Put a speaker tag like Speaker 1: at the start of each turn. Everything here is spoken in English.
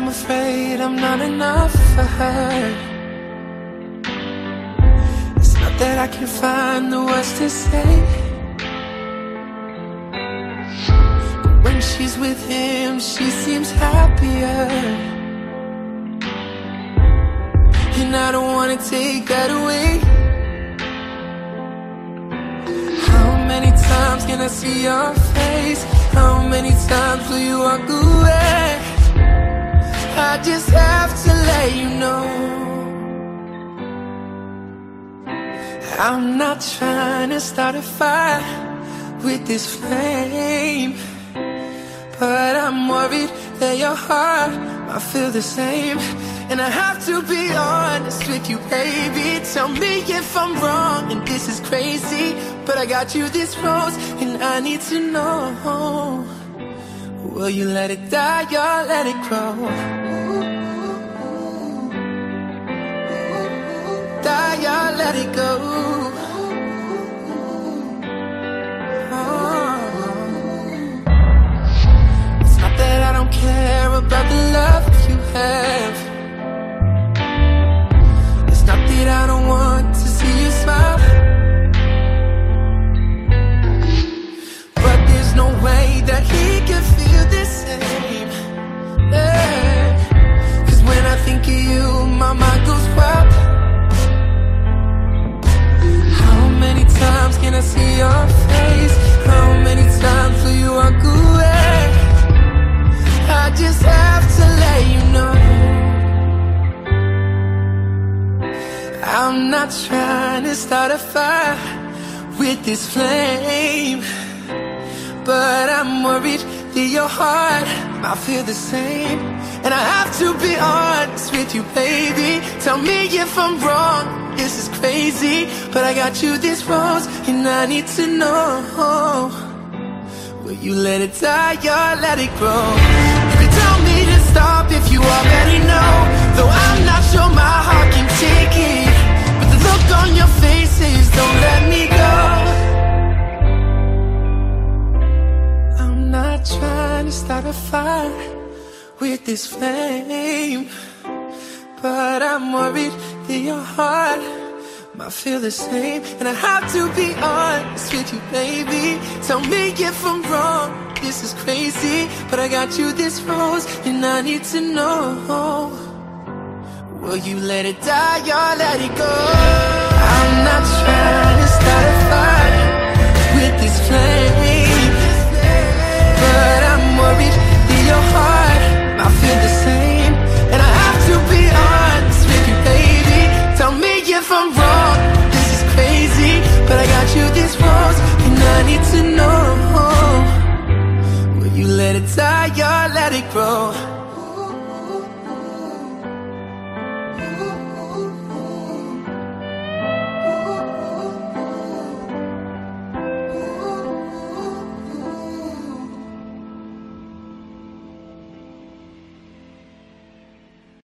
Speaker 1: afraid I'm not enough for her It's not that I can find the words to say But when she's with him, she seems happier And I don't wanna take that away How many times can I see your face? How many times will you walk away? I just have to let you know. I'm not trying to start a fire with this flame But I'm worried that your heart might feel the same. And I have to be honest with you, baby. Tell me if I'm wrong and this is crazy But I got you this rose and I need to know. Will you let it die or let it grow? Trying to start a fire with this flame. But I'm worried that your heart might feel the same. And I have to be honest with you, baby. Tell me if I'm wrong. This is crazy, but I got you this rose, and I need to know. Will you let it die or let it grow? With this flame. But I'm worried that your heart might feel the same. And I have to be honest with you, baby. Tell me if I'm wrong. This is crazy. But I got you this rose, and I need to know. Will you let it die or let it go? Die let it grow?